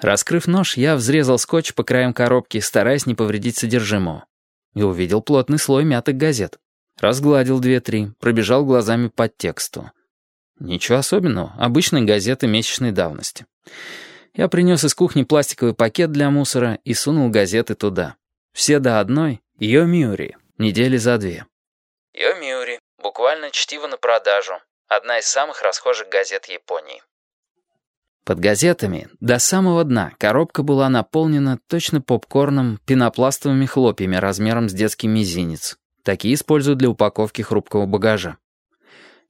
Раскрыв нож, я взрезал скотч по краям коробки, стараясь не повредить содержимого. И увидел плотный слой мятых газет. Разгладил две-три, пробежал глазами по тексту. Ничего особенного, обычные газеты месячной давности. Я принес из кухни пластиковый пакет для мусора и сунул газеты туда. Все до одной — Йомиури, недели за две. Йомиури, буквально чтиво на продажу. Одна из самых расхожих газет Японии. Под газетами до самого дна коробка была наполнена точно попкорном, пенопластовыми хлопьями размером с детский мизинец. Такие используют для упаковки хрупкого багажа.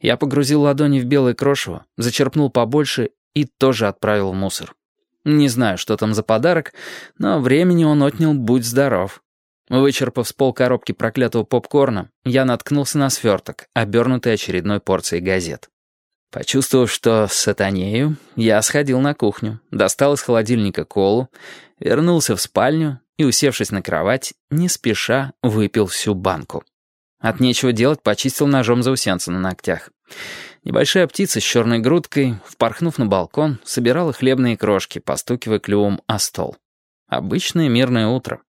Я погрузил ладони в белое крошево, зачерпнул побольше и тоже отправил в мусор. Не знаю, что там за подарок, но времени он отнял «Будь здоров». Вычерпав с пол коробки проклятого попкорна, я наткнулся на сверток, обернутый очередной порцией газет. Почувствовав, что сатанею, я сходил на кухню, достал из холодильника колу, вернулся в спальню и, усевшись на кровать, не спеша выпил всю банку. От нечего делать почистил ножом заусенца на ногтях. Небольшая птица с черной грудкой, впорхнув на балкон, собирала хлебные крошки, постукивая клювом о стол. Обычное мирное утро.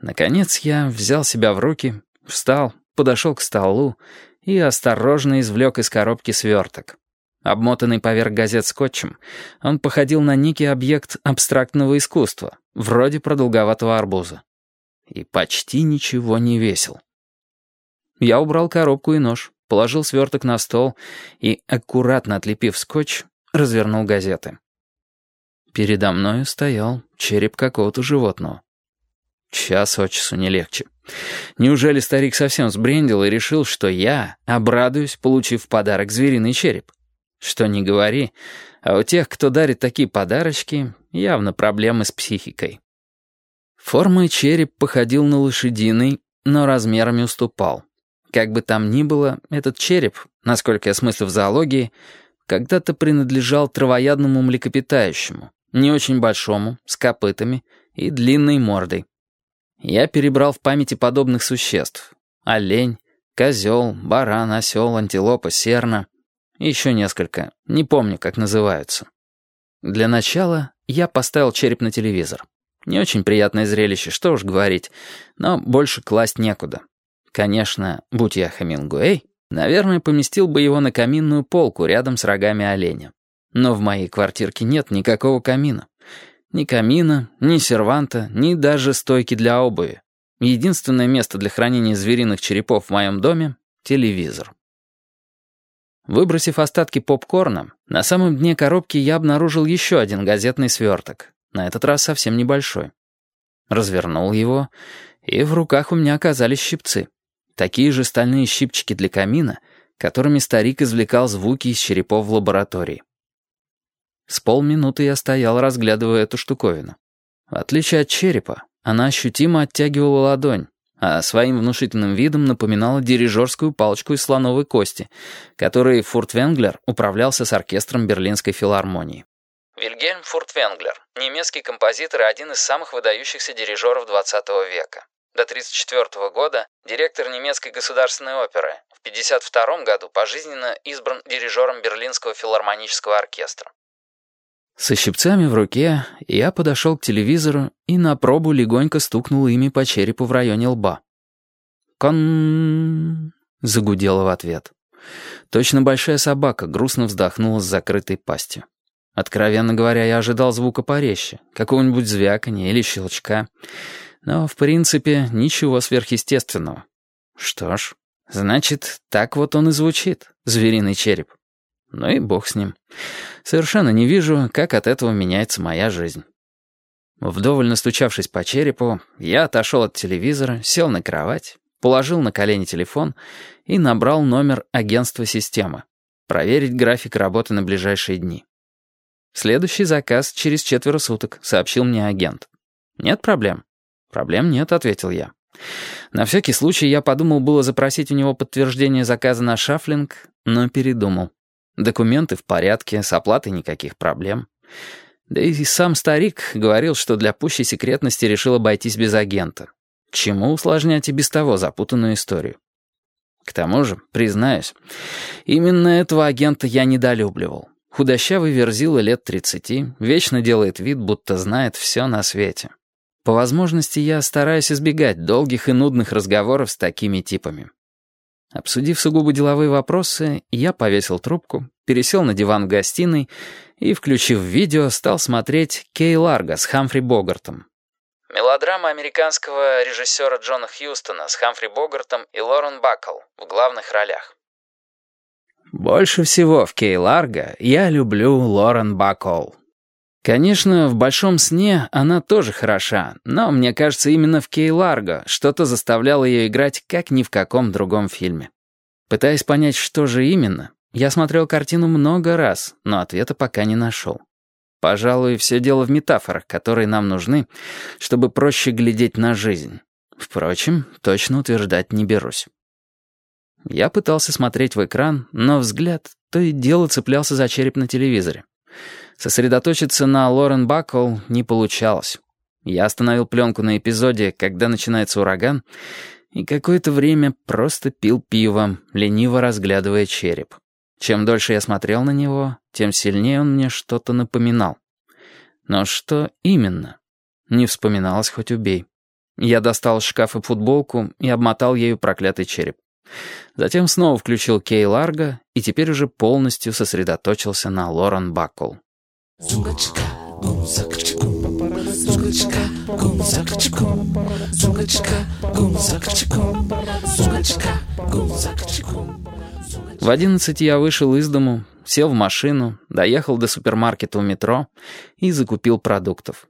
Наконец я взял себя в руки, встал, подошел к столу и осторожно извлек из коробки сверток. Обмотанный поверх газет скотчем, он походил на некий объект абстрактного искусства, вроде продолговатого арбуза. И почти ничего не весил. Я убрал коробку и нож, положил сверток на стол и, аккуратно отлепив скотч, развернул газеты. Передо мною стоял череп какого-то животного. Час от часу не легче. Неужели старик совсем сбрендил и решил, что я обрадуюсь, получив подарок звериный череп? Что не говори, а у тех, кто дарит такие подарочки, явно проблемы с психикой. Формой череп походил на лошадиный, но размерами уступал. Как бы там ни было, этот череп, насколько я смыслю в зоологии, когда-то принадлежал травоядному млекопитающему, не очень большому, с копытами и длинной мордой. Я перебрал в памяти подобных существ. Олень, козел, баран, осел, антилопа, серна. Еще несколько. Не помню, как называются. Для начала я поставил череп на телевизор. Не очень приятное зрелище, что уж говорить, но больше класть некуда. Конечно, будь я Хемингуэй, наверное, поместил бы его на каминную полку рядом с рогами оленя. Но в моей квартирке нет никакого камина. Ни камина, ни серванта, ни даже стойки для обуви. Единственное место для хранения звериных черепов в моем доме — телевизор. Выбросив остатки попкорна, на самом дне коробки я обнаружил еще один газетный сверток, на этот раз совсем небольшой. Развернул его, и в руках у меня оказались щипцы. Такие же стальные щипчики для камина, которыми старик извлекал звуки из черепов в лаборатории. С полминуты я стоял, разглядывая эту штуковину. В отличие от черепа, она ощутимо оттягивала ладонь, а своим внушительным видом напоминала дирижерскую палочку из слоновой кости, которой Фуртвенглер управлялся с оркестром Берлинской филармонии. Вильгельм Фуртвенглер, немецкий композитор и один из самых выдающихся дирижеров XX века. До 1934 года директор немецкой государственной оперы. В 1952 году пожизненно избран дирижером Берлинского филармонического оркестра. Со щипцами в руке я подошел к телевизору и на пробу легонько стукнул ими по черепу в районе лба. «Кон...» — загудело в ответ. Точно большая собака грустно вздохнула с закрытой пастью. Откровенно говоря, я ожидал звука порезче, какого-нибудь звяканья или щелчка. Но, в принципе, ничего сверхъестественного. Что ж, значит, так вот он и звучит, звериный череп. Ну и бог с ним. Совершенно не вижу, как от этого меняется моя жизнь. Вдоволь настучавшись по черепу, я отошел от телевизора, сел на кровать, положил на колени телефон и набрал номер агентства системы. Проверить график работы на ближайшие дни. Следующий заказ через четверо суток, сообщил мне агент. Нет проблем. Проблем нет, ответил я. На всякий случай я подумал было запросить у него подтверждение заказа на шафлинг, но передумал. Документы в порядке, с оплатой никаких проблем. Да и сам старик говорил, что для пущей секретности решил обойтись без агента. К чему усложнять и без того запутанную историю? К тому же, признаюсь, именно этого агента я недолюбливал. Худощавый верзила лет тридцати, вечно делает вид, будто знает все на свете. По возможности я стараюсь избегать долгих и нудных разговоров с такими типами. Обсудив сугубо деловые вопросы, я повесил трубку, пересел на диван в гостиной и, включив видео, стал смотреть «Кей Ларго» с Хамфри Богартом. Мелодрама американского режиссера Джона Хьюстона с Хамфри Богартом и Лорен Баккл в главных ролях. Больше всего в «Кей Ларго» я люблю Лорен Баккл. Конечно, в «Большом сне» она тоже хороша, но, мне кажется, именно в «Кей Ларго» что-то заставляло ее играть как ни в каком другом фильме. Пытаясь понять, что же именно, я смотрел картину много раз, но ответа пока не нашел. Пожалуй, все дело в метафорах, которые нам нужны, чтобы проще глядеть на жизнь. Впрочем, точно утверждать не берусь. Я пытался смотреть в экран, но взгляд то и дело цеплялся за череп на телевизоре. Сосредоточиться на Лорен Баккл не получалось. Я остановил пленку на эпизоде, когда начинается ураган, и какое-то время просто пил пиво, лениво разглядывая череп. Чем дольше я смотрел на него, тем сильнее он мне что-то напоминал. Но что именно? Не вспоминалось, хоть убей. Я достал из шкафа футболку и обмотал ею проклятый череп. Затем снова включил Кей Ларго и теперь уже полностью сосредоточился на Лорен Баккл. В одиннадцать я вышел из дому, сел в машину, доехал до супермаркета у метро и закупил продуктов.